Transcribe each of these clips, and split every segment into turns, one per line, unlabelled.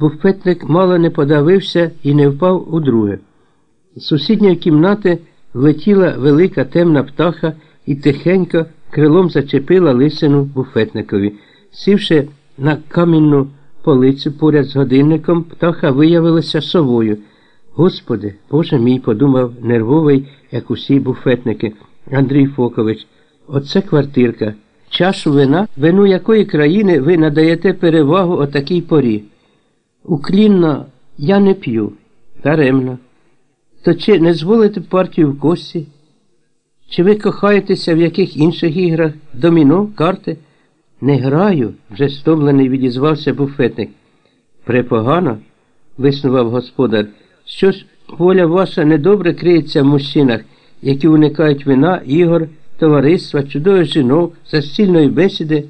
буфетник мало не подавився і не впав у друге. З сусідньої кімнати влетіла велика темна птаха і тихенько крилом зачепила лисину буфетникові. Сівши на камінну полицю поряд з годинником, птаха виявилася совою. Господи, Боже мій, подумав нервовий, як усі буфетники, Андрій Фокович. Оце квартирка. Чашу вина, вину якої країни ви надаєте перевагу о такій порі? Уклінно я не п'ю. Даремно. То чи не зволите партію в кості? Чи ви кохаєтеся в яких інших іграх? Доміно, карти? Не граю, вже стомлений відізвався буфетник. Препогано, виснував господар. Що ж, воля ваша недобре криється в мужчинах, які уникають вина, ігор, товариства, чудових жінок, застільної бесіди.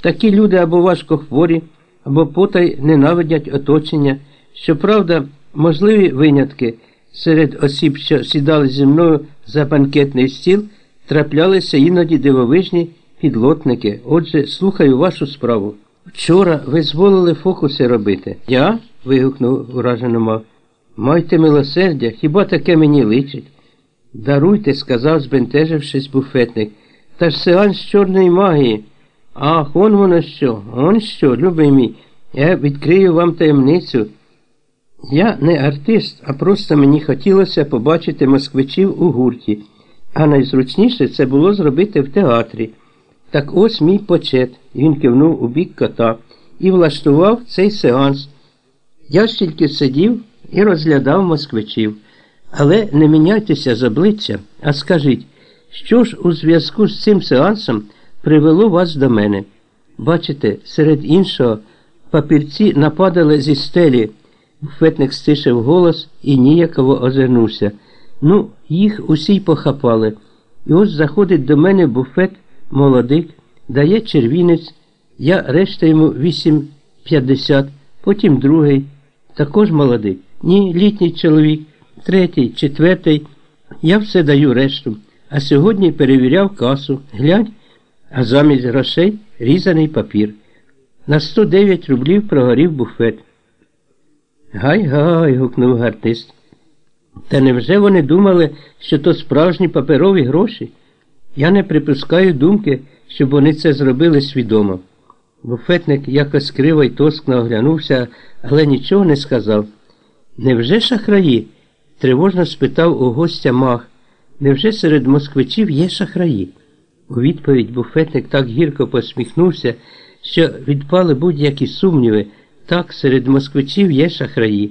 Такі люди або важко хворі, або потай ненавидять оточення. Щоправда, можливі винятки серед осіб, що сідали зі мною за банкетний стіл, траплялися іноді дивовижні підлотники. Отже, слухаю вашу справу. Вчора ви зволили фокуси робити. Я? вигукнув уражено мав. Майте милосердя, хіба таке мені личить? Даруйте, сказав, збентежившись буфетник. Та ж сеанс чорної магії. Ах, он воно що, он що, любий мій, я відкрию вам таємницю. Я не артист, а просто мені хотілося побачити москвичів у гурті, а найзручніше це було зробити в театрі. Так ось мій почет, він кивнув у бік кота і влаштував цей сеанс. Я ж тільки сидів і розглядав москвичів. Але не міняйтеся з обличчя, а скажіть, що ж у зв'язку з цим сеансом привело вас до мене? Бачите, серед іншого папірці нападали зі стелі. Буфетник стишив голос і ніяково озирнувся. Ну, їх усі й похапали. І ось заходить до мене буфет молодик, дає червінець, я решта йому 8,50, потім другий, також молодик. Ні, літній чоловік, третій, четвертий. Я все даю решту. А сьогодні перевіряв касу. Глянь, а замість грошей різаний папір. На 109 рублів прогорів буфет. Гай-гай, гукнув гартист. Та невже вони думали, що то справжні паперові гроші? Я не припускаю думки, щоб вони це зробили свідомо. Буфетник якось криво й тоскно оглянувся, але нічого не сказав. Невже шахраї? тривожно спитав у гостя мах. Невже серед москвичів є шахраї? У відповідь буфетник так гірко посміхнувся, що відпали будь-які сумніви. Так, серед москвичів є шахраї.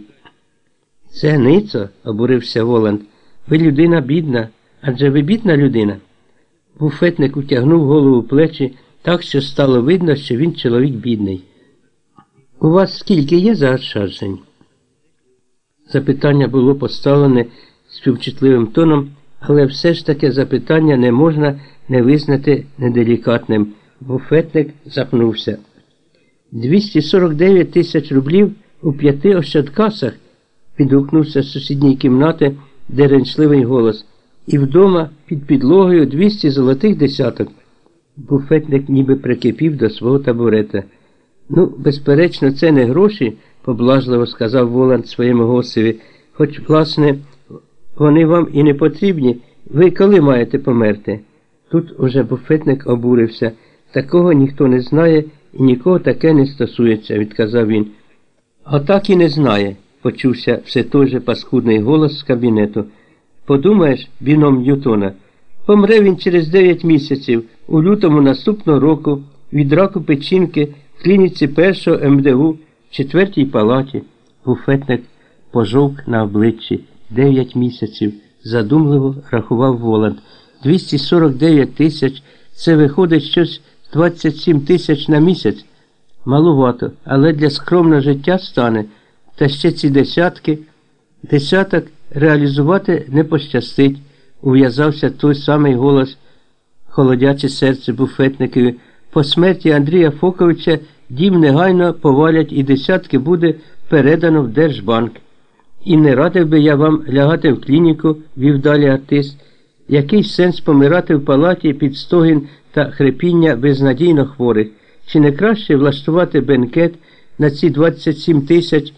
Це ницо, обурився Воланд. Ви людина бідна, адже ви бідна людина. Буфетник утягнув голову в плечі так, що стало видно, що він чоловік бідний. У вас скільки є заощаджень? Запитання було поставлене співчутливим тоном, але все ж таки запитання не можна не визнати неделікатним. Буфетник запнувся. 249 тисяч рублів у п'яти ощадкасах, підгукнувся з сусідньої кімнати деренчливий голос. І вдома під підлогою 200 золотих десяток. Буфетник ніби прикипів до свого табурета. Ну, безперечно, це не гроші, поблажливо сказав Воланд своєму гостеві, хоч, власне, вони вам і не потрібні. Ви коли маєте померти? Тут уже буфетник обурився. Такого ніхто не знає і нікого таке не стосується, відказав він. А так і не знає, почувся все той же паскудний голос з кабінету. Подумаєш, біном Ньютона, помре він через 9 місяців у лютому наступного року від раку печінки в клініці першого МДУ в четвертій палаті. Буфетник пожовк на обличчі 9 місяців, задумливо рахував Воланд. 249 тисяч це виходить щось 27 тисяч на місяць. Малувато, але для скромного життя стане. Та ще ці десятки, десяток реалізувати не пощастить, ув'язався той самий голос, холодяче серце буфетникові. По смерті Андрія Фоковича дім негайно повалять і десятки буде передано в Держбанк. І не радив би я вам лягати в клініку, вів далі артист. Який сенс помирати в палаті під стогін та хрипіння безнадійно хворих? Чи не краще влаштувати бенкет на ці 27 тисяч